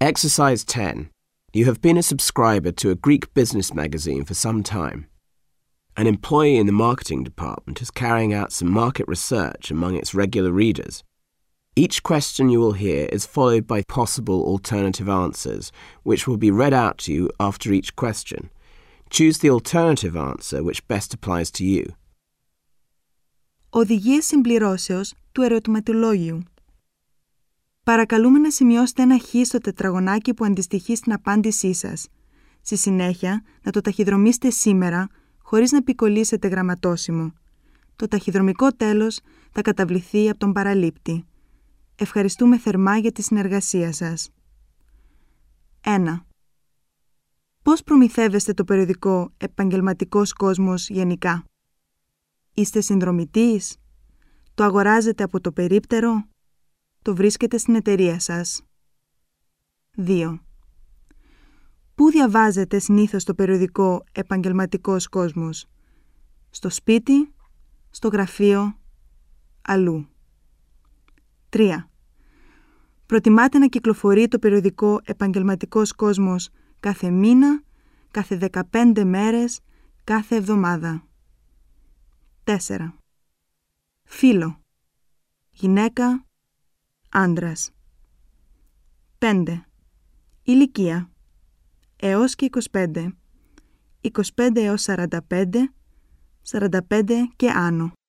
Exercise 10. You have been a subscriber to a Greek business magazine for some time. An employee in the marketing department is carrying out some market research among its regular readers. Each question you will hear is followed by possible alternative answers, which will be read out to you after each question. Choose the alternative answer which best applies to you. Οδηγίες συμπληρώσεως του ερωτηματολόγιου. Παρακαλούμε να σημειώσετε ένα χ στο τετραγωνάκι που αντιστοιχεί στην απάντησή σας. Στη συνέχεια, να το ταχυδρομήσετε σήμερα, χωρίς να πικολίσετε γραμματόσημο. Το ταχυδρομικό τέλος θα καταβληθεί από τον παραλήπτη. Ευχαριστούμε θερμά για τη συνεργασία σας. 1. Πώς προμηθεύεστε το περιοδικό «Επαγγελματικός κόσμος» γενικά; Είστε συνδρομητής; Το αγοράζετε από το περίπτερο; Το βρίσκετε στην εταιρεία σας; 2. Πού διαβάζετε συνήθως το περιοδικό «Επαγγελματικός κόσμος» Στο σπίτι, στο γραφείο, αλλού. 3. Προτιμάτε να κυκλοφορεί το περιοδικό «Επαγγελματικός κόσμος» κάθε μήνα, κάθε 15 μέρες, κάθε εβδομάδα. 4. Φίλο. Γυναίκα. Άντρας. 5. Ηλικία. Έως και 25. 25 έως 45. 45 και άνω.